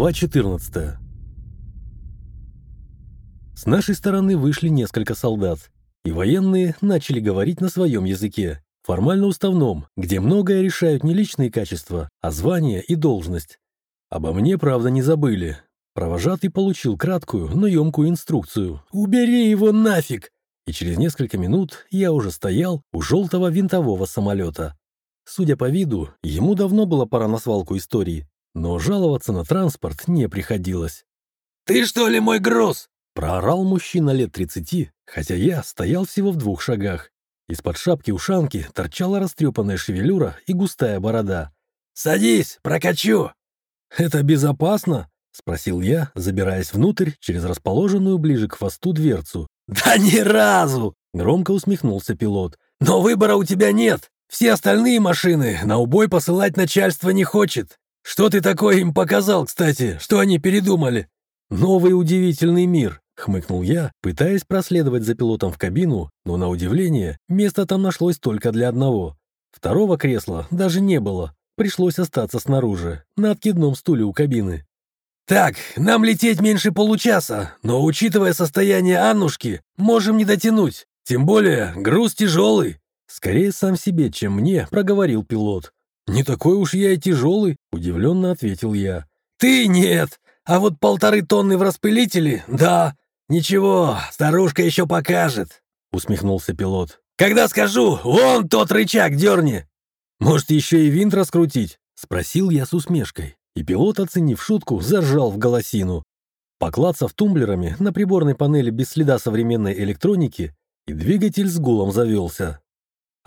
Глава 14 С нашей стороны вышли несколько солдат, и военные начали говорить на своем языке, формально уставном, где многое решают не личные качества, а звание и должность. Обо мне, правда, не забыли. Провожатый получил краткую, но емкую инструкцию «Убери его нафиг!» И через несколько минут я уже стоял у желтого винтового самолета. Судя по виду, ему давно было пора на свалку истории, но жаловаться на транспорт не приходилось. «Ты что ли мой груз?» — проорал мужчина лет тридцати, хотя я стоял всего в двух шагах. Из-под шапки-ушанки торчала растрепанная шевелюра и густая борода. «Садись, прокачу!» «Это безопасно?» — спросил я, забираясь внутрь через расположенную ближе к хвосту дверцу. «Да ни разу!» — громко усмехнулся пилот. «Но выбора у тебя нет. Все остальные машины на убой посылать начальство не хочет. Что ты такое им показал, кстати? Что они передумали?» «Новый удивительный мир», — хмыкнул я, пытаясь проследовать за пилотом в кабину, но, на удивление, место там нашлось только для одного. Второго кресла даже не было. Пришлось остаться снаружи, на откидном стуле у кабины. «Так, нам лететь меньше получаса, но, учитывая состояние Аннушки, можем не дотянуть. Тем более, груз тяжелый». Скорее сам себе, чем мне, проговорил пилот. «Не такой уж я и тяжелый», — удивленно ответил я. «Ты нет, а вот полторы тонны в распылителе, да. Ничего, старушка еще покажет», — усмехнулся пилот. «Когда скажу, вон тот рычаг дерни». «Может, еще и винт раскрутить?» — спросил я с усмешкой. И пилот, оценив шутку, заржал в голосину. Поклацав тумблерами на приборной панели без следа современной электроники, и двигатель с гулом завелся.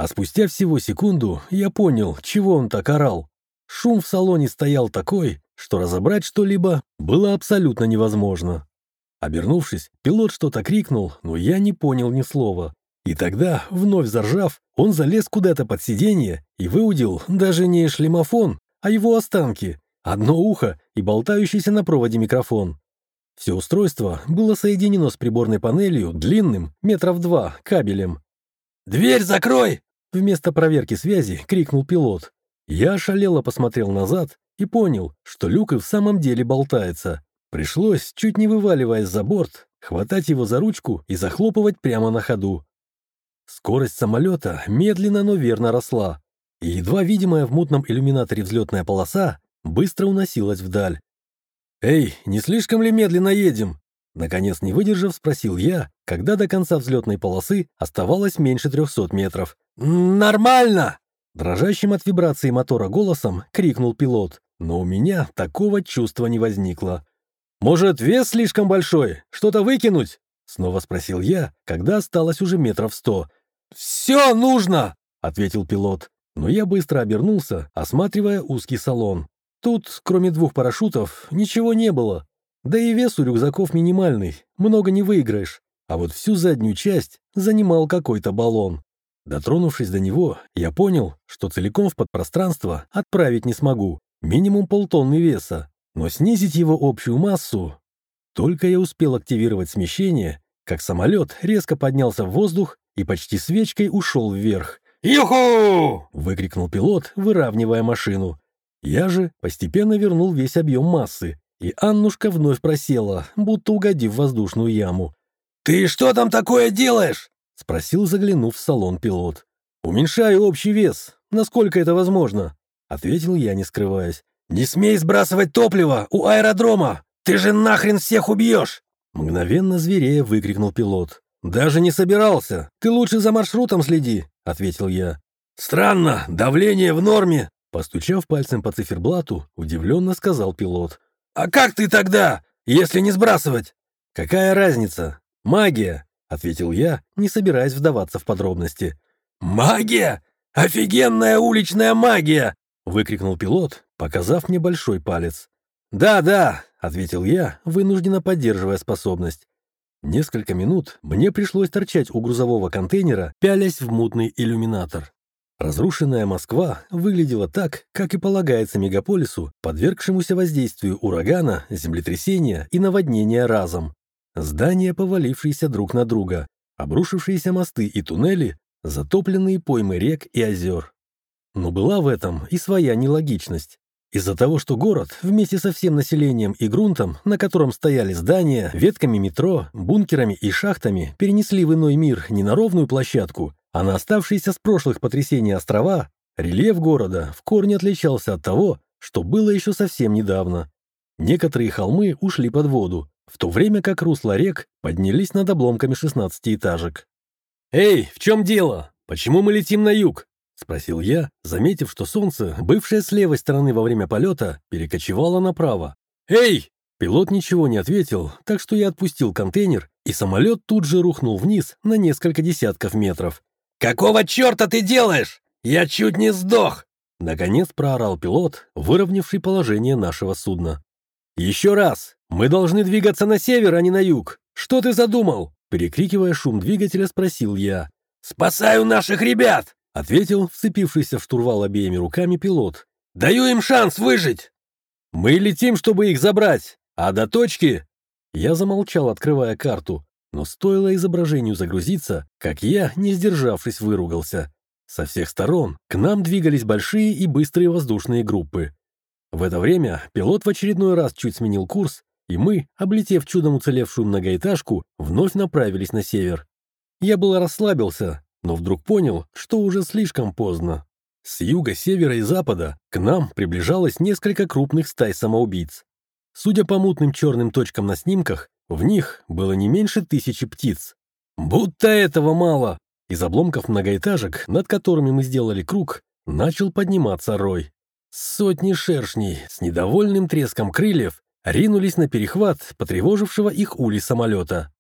А спустя всего секунду я понял, чего он так орал. Шум в салоне стоял такой, что разобрать что-либо было абсолютно невозможно. Обернувшись, пилот что-то крикнул, но я не понял ни слова. И тогда, вновь заржав, он залез куда-то под сиденье и выудил даже не шлемофон, а его останки, одно ухо и болтающийся на проводе микрофон. Все устройство было соединено с приборной панелью длинным, метров два, кабелем. «Дверь закрой!» Вместо проверки связи крикнул пилот. Я ошалело посмотрел назад и понял, что люк и в самом деле болтается. Пришлось, чуть не вываливаясь за борт, хватать его за ручку и захлопывать прямо на ходу. Скорость самолета медленно, но верно росла, и едва видимая в мутном иллюминаторе взлетная полоса быстро уносилась вдаль. «Эй, не слишком ли медленно едем?» Наконец, не выдержав, спросил я, когда до конца взлетной полосы оставалось меньше трехсот метров. «Нормально!» Дрожащим от вибрации мотора голосом крикнул пилот, но у меня такого чувства не возникло. «Может, вес слишком большой? Что-то выкинуть?» Снова спросил я, когда осталось уже метров сто. «Все нужно!» — ответил пилот. Но я быстро обернулся, осматривая узкий салон. Тут, кроме двух парашютов, ничего не было. Да и вес у рюкзаков минимальный, много не выиграешь. А вот всю заднюю часть занимал какой-то баллон. Дотронувшись до него, я понял, что целиком в подпространство отправить не смогу, минимум полтонны веса, но снизить его общую массу... Только я успел активировать смещение, как самолет резко поднялся в воздух и почти свечкой ушел вверх. «Юху!» — выкрикнул пилот, выравнивая машину. Я же постепенно вернул весь объем массы, и Аннушка вновь просела, будто угодив в воздушную яму. «Ты что там такое делаешь?» — спросил, заглянув в салон пилот. «Уменьшаю общий вес, насколько это возможно», — ответил я, не скрываясь. «Не смей сбрасывать топливо у аэродрома! Ты же нахрен всех убьешь!» Мгновенно зверея выкрикнул пилот. «Даже не собирался! Ты лучше за маршрутом следи!» — ответил я. «Странно, давление в норме!» Постучав пальцем по циферблату, удивленно сказал пилот. «А как ты тогда, если не сбрасывать?» «Какая разница? Магия!» — ответил я, не собираясь вдаваться в подробности. «Магия? Офигенная уличная магия!» — выкрикнул пилот, показав мне большой палец. «Да, да!» — ответил я, вынужденно поддерживая способность. Несколько минут мне пришлось торчать у грузового контейнера, пялясь в мутный иллюминатор. Разрушенная Москва выглядела так, как и полагается мегаполису, подвергшемуся воздействию урагана, землетрясения и наводнения разом. Здания, повалившиеся друг на друга, обрушившиеся мосты и туннели, затопленные поймы рек и озер. Но была в этом и своя нелогичность. Из-за того, что город вместе со всем населением и грунтом, на котором стояли здания, ветками метро, бункерами и шахтами, перенесли в иной мир не на ровную площадку, а на оставшиеся с прошлых потрясений острова, рельеф города в корне отличался от того, что было еще совсем недавно. Некоторые холмы ушли под воду, в то время как русла рек поднялись над обломками шестнадцатиэтажек. «Эй, в чем дело? Почему мы летим на юг?» — спросил я, заметив, что солнце, бывшее с левой стороны во время полета, перекочевало направо. «Эй!» Пилот ничего не ответил, так что я отпустил контейнер, и самолет тут же рухнул вниз на несколько десятков метров. «Какого черта ты делаешь? Я чуть не сдох!» Наконец проорал пилот, выровнявший положение нашего судна. «Еще раз! Мы должны двигаться на север, а не на юг! Что ты задумал?» Перекрикивая шум двигателя, спросил я. «Спасаю наших ребят!» — ответил вцепившийся в штурвал обеими руками пилот. «Даю им шанс выжить!» «Мы летим, чтобы их забрать, а до точки...» Я замолчал, открывая карту, но стоило изображению загрузиться, как я, не сдержавшись, выругался. Со всех сторон к нам двигались большие и быстрые воздушные группы. В это время пилот в очередной раз чуть сменил курс, и мы, облетев чудом уцелевшую многоэтажку, вновь направились на север. Я было расслабился, но вдруг понял, что уже слишком поздно. С юга, севера и запада к нам приближалось несколько крупных стай самоубийц. Судя по мутным черным точкам на снимках, в них было не меньше тысячи птиц. Будто этого мало! Из обломков многоэтажек, над которыми мы сделали круг, начал подниматься рой. Сотни шершней с недовольным треском крыльев ринулись на перехват потревожившего их ули самолета.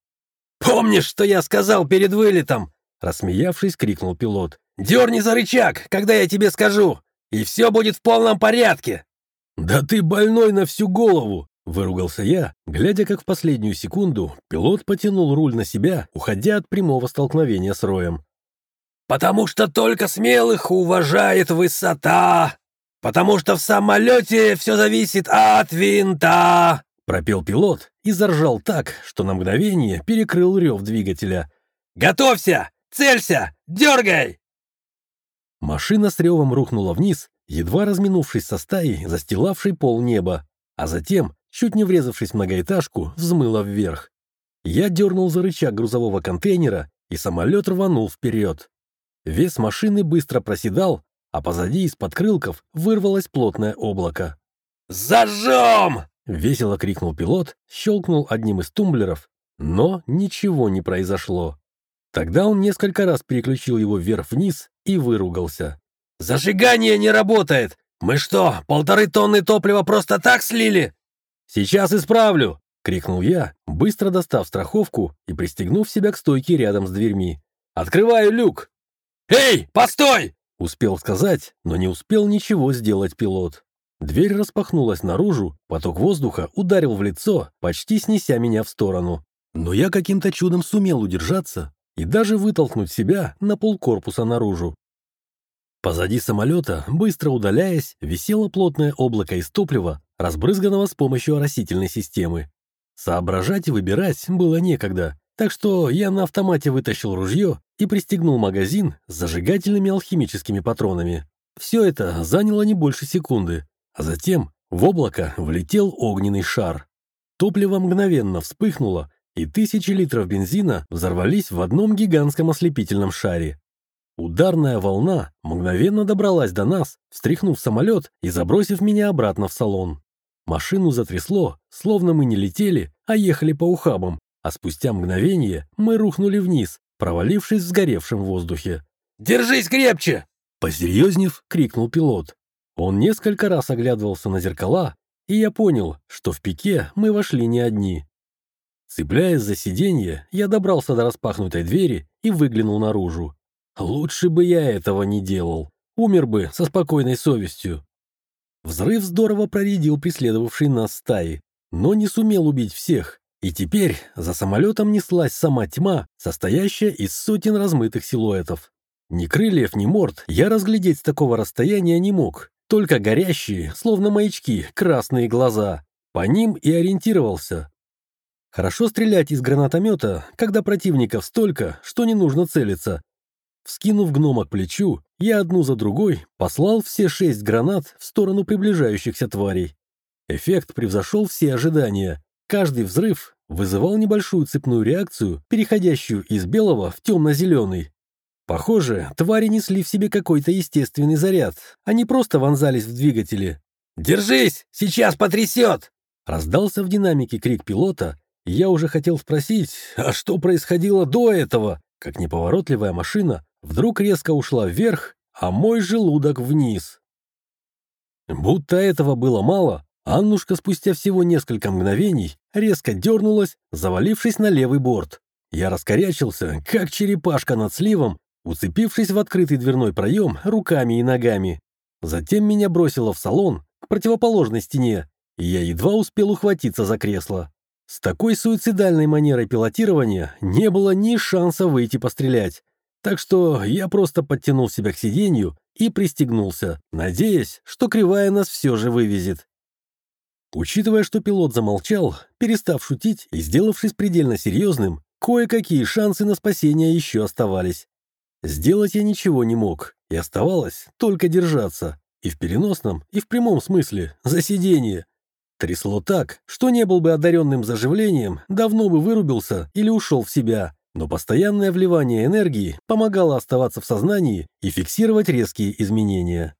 «Помнишь, что я сказал перед вылетом?» Рассмеявшись, крикнул пилот. «Дерни за рычаг, когда я тебе скажу, и все будет в полном порядке!» «Да ты больной на всю голову!» — выругался я, глядя, как в последнюю секунду пилот потянул руль на себя, уходя от прямого столкновения с роем. «Потому что только смелых уважает высота! Потому что в самолете все зависит от винта!» Пропел пилот и заржал так, что на мгновение перекрыл рев двигателя. «Готовься! Целься! Дергай!» Машина с ревом рухнула вниз, едва разминувшись со стаей, застилавшей пол неба, а затем, чуть не врезавшись в многоэтажку, взмыла вверх. Я дернул за рычаг грузового контейнера, и самолет рванул вперед. Вес машины быстро проседал, а позади из-под крылков вырвалось плотное облако. «Зажжем!» — весело крикнул пилот, щелкнул одним из тумблеров, но ничего не произошло. Тогда он несколько раз переключил его вверх-вниз и выругался. «Зажигание не работает! Мы что, полторы тонны топлива просто так слили?» «Сейчас исправлю!» — крикнул я, быстро достав страховку и пристегнув себя к стойке рядом с дверьми. «Открываю люк!» «Эй, постой!» — успел сказать, но не успел ничего сделать пилот. Дверь распахнулась наружу, поток воздуха ударил в лицо, почти снеся меня в сторону. Но я каким-то чудом сумел удержаться и даже вытолкнуть себя на полкорпуса наружу. Позади самолета, быстро удаляясь, висело плотное облако из топлива, разбрызганного с помощью оросительной системы. Соображать и выбирать было некогда, так что я на автомате вытащил ружье и пристегнул магазин с зажигательными алхимическими патронами. Все это заняло не больше секунды, а затем в облако влетел огненный шар. Топливо мгновенно вспыхнуло, и тысячи литров бензина взорвались в одном гигантском ослепительном шаре. Ударная волна мгновенно добралась до нас, встряхнув самолет и забросив меня обратно в салон. Машину затрясло, словно мы не летели, а ехали по ухабам, а спустя мгновение мы рухнули вниз, провалившись в сгоревшем воздухе. «Держись крепче!» Посерьезнев, крикнул пилот. Он несколько раз оглядывался на зеркала, и я понял, что в пике мы вошли не одни. Цепляясь за сиденье, я добрался до распахнутой двери и выглянул наружу. Лучше бы я этого не делал. Умер бы со спокойной совестью. Взрыв здорово проредил преследовавший нас стаи, но не сумел убить всех. И теперь за самолетом неслась сама тьма, состоящая из сотен размытых силуэтов. Ни крыльев, ни морд я разглядеть с такого расстояния не мог, только горящие, словно маячки, красные глаза. По ним и ориентировался. Хорошо стрелять из гранатомета, когда противников столько, что не нужно целиться. Вскинув гнома к плечу, я одну за другой послал все шесть гранат в сторону приближающихся тварей. Эффект превзошел все ожидания. Каждый взрыв вызывал небольшую цепную реакцию, переходящую из белого в темно-зеленый. Похоже, твари несли в себе какой-то естественный заряд, они просто вонзались в двигатели. «Держись! Сейчас потрясет!» Раздался в динамике крик пилота, и я уже хотел спросить, а что происходило до этого, как неповоротливая машина вдруг резко ушла вверх, а мой желудок вниз. Будто этого было мало, Аннушка спустя всего несколько мгновений резко дернулась, завалившись на левый борт. Я раскорячился, как черепашка над сливом, уцепившись в открытый дверной проем руками и ногами. Затем меня бросило в салон, к противоположной стене, и я едва успел ухватиться за кресло. С такой суицидальной манерой пилотирования не было ни шанса выйти пострелять, так что я просто подтянул себя к сиденью и пристегнулся, надеясь, что кривая нас все же вывезет. Учитывая, что пилот замолчал, перестав шутить и сделавшись предельно серьезным, кое-какие шансы на спасение еще оставались. Сделать я ничего не мог, и оставалось только держаться, и в переносном, и в прямом смысле, за сиденье. Трясло так, что не был бы одаренным заживлением, давно бы вырубился или ушел в себя, но постоянное вливание энергии помогало оставаться в сознании и фиксировать резкие изменения.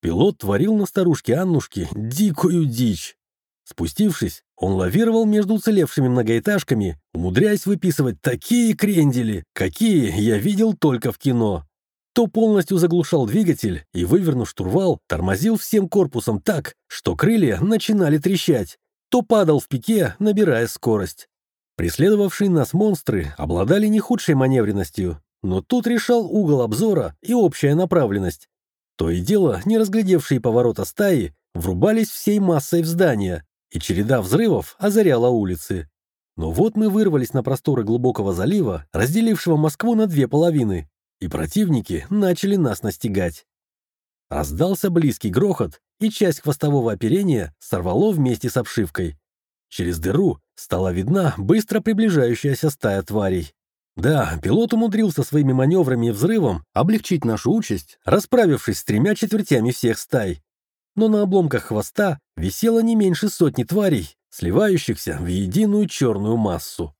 Пилот творил на старушке Аннушке дикую дичь. Спустившись, он лавировал между уцелевшими многоэтажками, умудряясь выписывать такие крендели, какие я видел только в кино. То полностью заглушал двигатель и, вывернув штурвал, тормозил всем корпусом так, что крылья начинали трещать, то падал в пике, набирая скорость. Преследовавшие нас монстры обладали не худшей маневренностью, но тут решал угол обзора и общая направленность. То и дело, не разглядевшие поворота стаи, врубались всей массой в здание, и череда взрывов озаряла улицы. Но вот мы вырвались на просторы глубокого залива, разделившего Москву на две половины, и противники начали нас настигать. Раздался близкий грохот, и часть хвостового оперения сорвало вместе с обшивкой. Через дыру стала видна быстро приближающаяся стая тварей. Да, пилот умудрился своими маневрами и взрывом облегчить нашу участь, расправившись с тремя четвертями всех стай но на обломках хвоста висело не меньше сотни тварей, сливающихся в единую черную массу.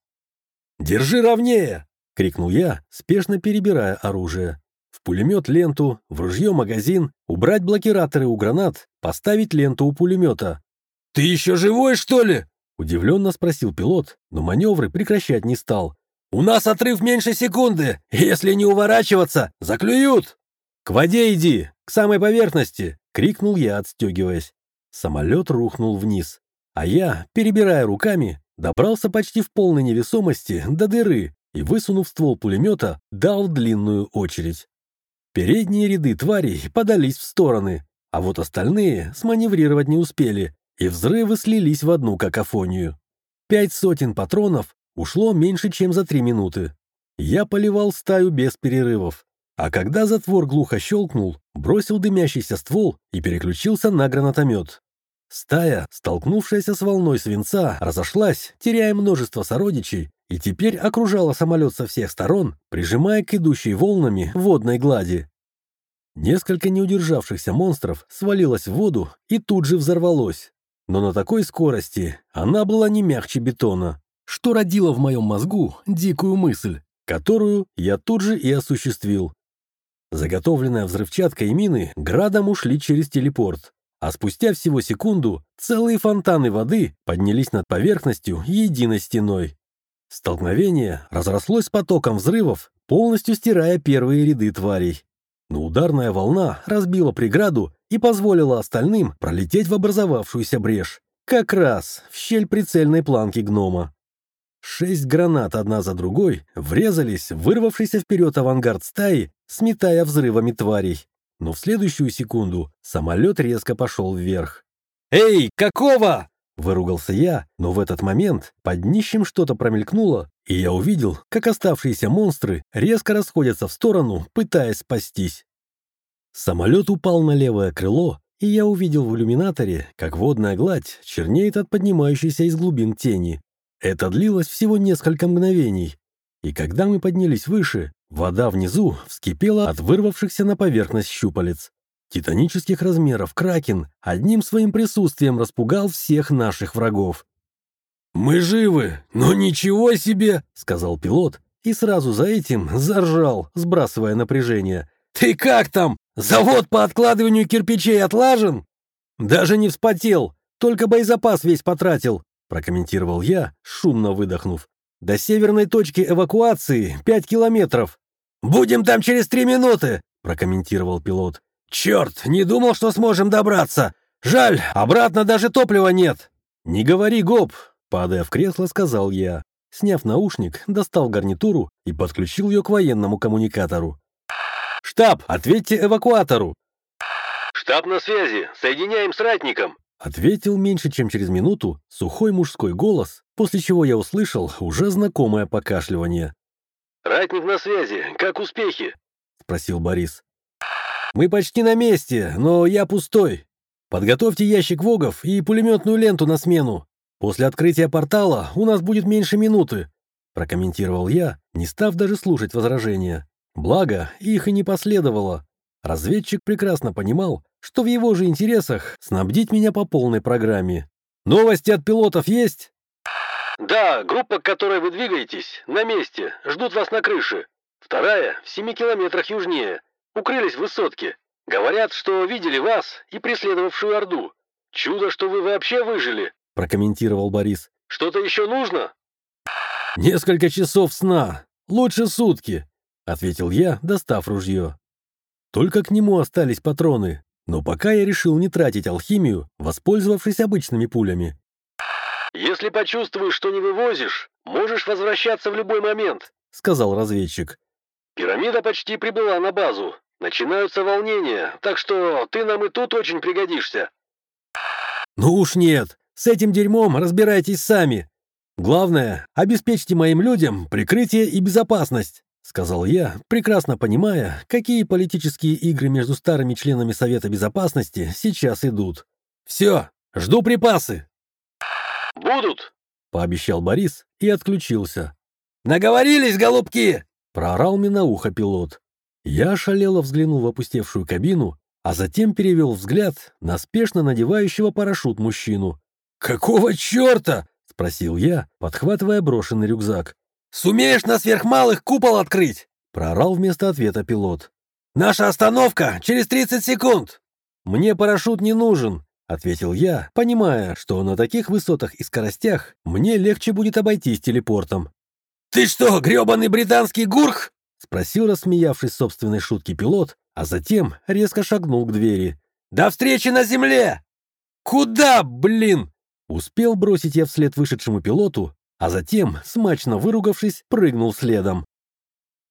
«Держи ровнее!» — крикнул я, спешно перебирая оружие. В пулемет ленту, в ружье магазин, убрать блокираторы у гранат, поставить ленту у пулемета. «Ты еще живой, что ли?» — удивленно спросил пилот, но маневры прекращать не стал. «У нас отрыв меньше секунды. Если не уворачиваться, заклюют!» «К воде иди, к самой поверхности!» Крикнул я, отстегиваясь. Самолет рухнул вниз, а я, перебирая руками, добрался почти в полной невесомости до дыры и, высунув ствол пулемета, дал длинную очередь. Передние ряды тварей подались в стороны, а вот остальные сманеврировать не успели, и взрывы слились в одну какофонию. Пять сотен патронов ушло меньше, чем за три минуты. Я поливал стаю без перерывов, а когда затвор глухо щелкнул, бросил дымящийся ствол и переключился на гранатомет. Стая, столкнувшаяся с волной свинца, разошлась, теряя множество сородичей, и теперь окружала самолет со всех сторон, прижимая к идущей волнами водной глади. Несколько неудержавшихся монстров свалилось в воду и тут же взорвалось. Но на такой скорости она была не мягче бетона, что родило в моем мозгу дикую мысль, которую я тут же и осуществил. Заготовленная взрывчатка и мины градом ушли через телепорт, а спустя всего секунду целые фонтаны воды поднялись над поверхностью единой стеной. Столкновение разрослось потоком взрывов, полностью стирая первые ряды тварей. Но ударная волна разбила преграду и позволила остальным пролететь в образовавшуюся брешь, как раз в щель прицельной планки гнома. Шесть гранат одна за другой врезались вырвавшийся вперед авангард стаи, сметая взрывами тварей. Но в следующую секунду самолет резко пошел вверх. «Эй, какого?» — выругался я, но в этот момент под днищем что-то промелькнуло, и я увидел, как оставшиеся монстры резко расходятся в сторону, пытаясь спастись. Самолет упал на левое крыло, и я увидел в иллюминаторе, как водная гладь чернеет от поднимающейся из глубин тени. Это длилось всего несколько мгновений, и когда мы поднялись выше, Вода внизу вскипела от вырвавшихся на поверхность щупалец. Титанических размеров Кракен одним своим присутствием распугал всех наших врагов. «Мы живы, но ничего себе!» — сказал пилот, и сразу за этим заржал, сбрасывая напряжение. «Ты как там? Завод по откладыванию кирпичей отлажен?» «Даже не вспотел, только боезапас весь потратил», — прокомментировал я, шумно выдохнув. «До северной точки эвакуации пять километров». «Будем там через три минуты», — прокомментировал пилот. «Черт, не думал, что сможем добраться. Жаль, обратно даже топлива нет». «Не говори, гоп», — падая в кресло, сказал я. Сняв наушник, достал гарнитуру и подключил ее к военному коммуникатору. «Штаб, ответьте эвакуатору!» «Штаб на связи, соединяем с ратником!» Ответил меньше, чем через минуту сухой мужской голос, после чего я услышал уже знакомое покашливание. «Ратник на связи, как успехи?» — спросил Борис. «Мы почти на месте, но я пустой. Подготовьте ящик вогов и пулеметную ленту на смену. После открытия портала у нас будет меньше минуты», — прокомментировал я, не став даже слушать возражения. Благо, их и не последовало. Разведчик прекрасно понимал, что в его же интересах снабдить меня по полной программе. «Новости от пилотов есть?» «Да, группа, к которой вы двигаетесь, на месте, ждут вас на крыше. Вторая в семи километрах южнее. Укрылись в высотке. Говорят, что видели вас и преследовавшую Орду. Чудо, что вы вообще выжили», — прокомментировал Борис. «Что-то еще нужно?» «Несколько часов сна. Лучше сутки», — ответил я, достав ружье. Только к нему остались патроны, но пока я решил не тратить алхимию, воспользовавшись обычными пулями. «Если почувствуешь, что не вывозишь, можешь возвращаться в любой момент», — сказал разведчик. «Пирамида почти прибыла на базу. Начинаются волнения, так что ты нам и тут очень пригодишься». «Ну уж нет, с этим дерьмом разбирайтесь сами. Главное, обеспечьте моим людям прикрытие и безопасность». — сказал я, прекрасно понимая, какие политические игры между старыми членами Совета Безопасности сейчас идут. «Все, жду припасы!» «Будут!» — пообещал Борис и отключился. «Наговорились, голубки!» — проорал мне на ухо пилот. Я ошалело взглянул в опустевшую кабину, а затем перевел взгляд на спешно надевающего парашют мужчину. «Какого черта?» — спросил я, подхватывая брошенный рюкзак. «Сумеешь на сверхмалых купол открыть?» — проорал вместо ответа пилот. «Наша остановка через 30 секунд!» «Мне парашют не нужен», — ответил я, понимая, что на таких высотах и скоростях мне легче будет обойтись телепортом. «Ты что, грёбаный британский гурх?» — спросил, рассмеявшись собственной шутки пилот, а затем резко шагнул к двери. «До встречи на земле!» «Куда, блин?» Успел бросить я вслед вышедшему пилоту, а затем, смачно выругавшись, прыгнул следом.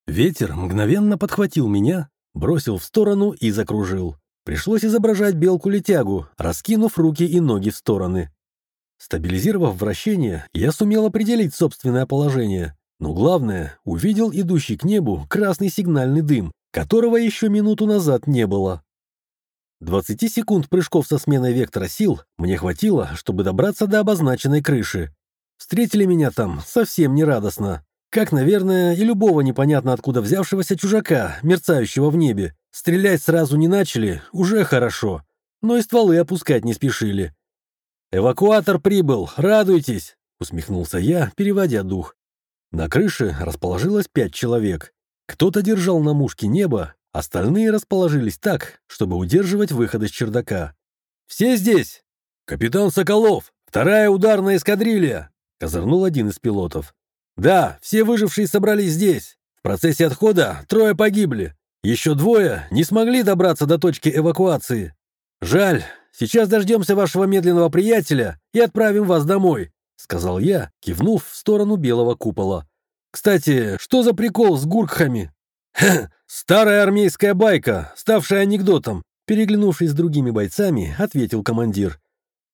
Ветер мгновенно подхватил меня, бросил в сторону и закружил. Пришлось изображать белку-летягу, раскинув руки и ноги в стороны. Стабилизировав вращение, я сумел определить собственное положение, но главное, увидел идущий к небу красный сигнальный дым, которого еще минуту назад не было. 20 секунд прыжков со сменой вектора сил мне хватило, чтобы добраться до обозначенной крыши. Встретили меня там совсем нерадостно. Как, наверное, и любого непонятно откуда взявшегося чужака, мерцающего в небе. Стрелять сразу не начали, уже хорошо. Но и стволы опускать не спешили. «Эвакуатор прибыл, радуйтесь!» — усмехнулся я, переводя дух. На крыше расположилось пять человек. Кто-то держал на мушке небо, остальные расположились так, чтобы удерживать выход из чердака. «Все здесь?» «Капитан Соколов, вторая ударная эскадрилья!» — козырнул один из пилотов. «Да, все выжившие собрались здесь. В процессе отхода трое погибли. Еще двое не смогли добраться до точки эвакуации. Жаль, сейчас дождемся вашего медленного приятеля и отправим вас домой», — сказал я, кивнув в сторону белого купола. «Кстати, что за прикол с гуркхами?» «Хе, старая армейская байка, ставшая анекдотом», переглянувшись с другими бойцами, ответил командир.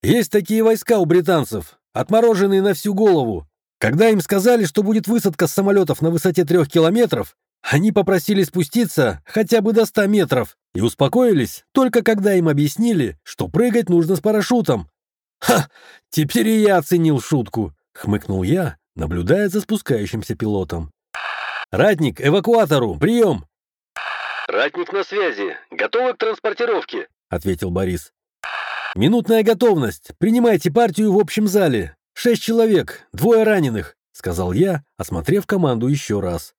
«Есть такие войска у британцев, отмороженные на всю голову. Когда им сказали, что будет высадка с самолетов на высоте трех километров, они попросили спуститься хотя бы до ста метров и успокоились только когда им объяснили, что прыгать нужно с парашютом. «Ха! Теперь и я оценил шутку!» — хмыкнул я, наблюдая за спускающимся пилотом. «Ратник, эвакуатору! Прием!» «Ратник на связи. Готовы к транспортировке?» — ответил Борис. «Минутная готовность. Принимайте партию в общем зале. Шесть человек, двое раненых», — сказал я, осмотрев команду еще раз.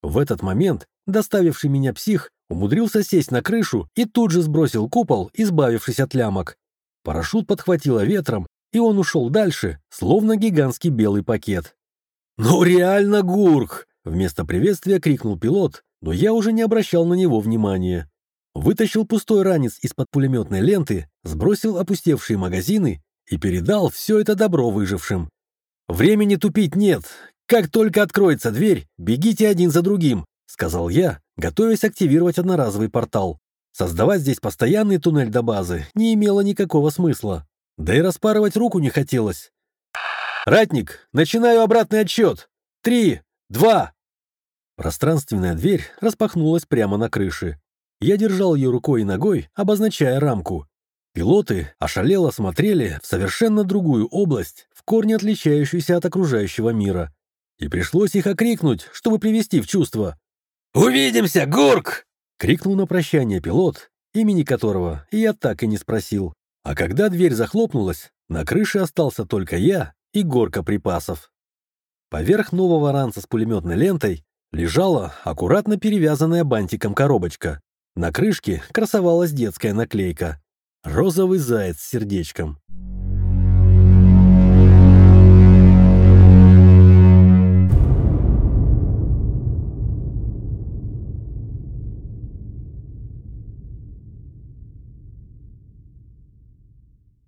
В этот момент доставивший меня псих умудрился сесть на крышу и тут же сбросил купол, избавившись от лямок. Парашют подхватило ветром, и он ушел дальше, словно гигантский белый пакет. «Ну реально гурк!» — вместо приветствия крикнул пилот, но я уже не обращал на него внимания. Вытащил пустой ранец из-под пулеметной ленты, сбросил опустевшие магазины и передал все это добро выжившим. «Времени тупить нет. Как только откроется дверь, бегите один за другим», — сказал я, готовясь активировать одноразовый портал. Создавать здесь постоянный туннель до базы не имело никакого смысла. Да и распарывать руку не хотелось. «Ратник, начинаю обратный отсчет. Три, два, Пространственная дверь распахнулась прямо на крыше. Я держал ее рукой и ногой, обозначая рамку. Пилоты ошалело смотрели в совершенно другую область, в корне отличающуюся от окружающего мира. И пришлось их окрикнуть, чтобы привести в чувство. «Увидимся, Гурк!» — крикнул на прощание пилот, имени которого я так и не спросил. А когда дверь захлопнулась, на крыше остался только я и горка припасов. Поверх нового ранца с пулеметной лентой лежала аккуратно перевязанная бантиком коробочка. На крышке красовалась детская наклейка. Розовый заяц с сердечком.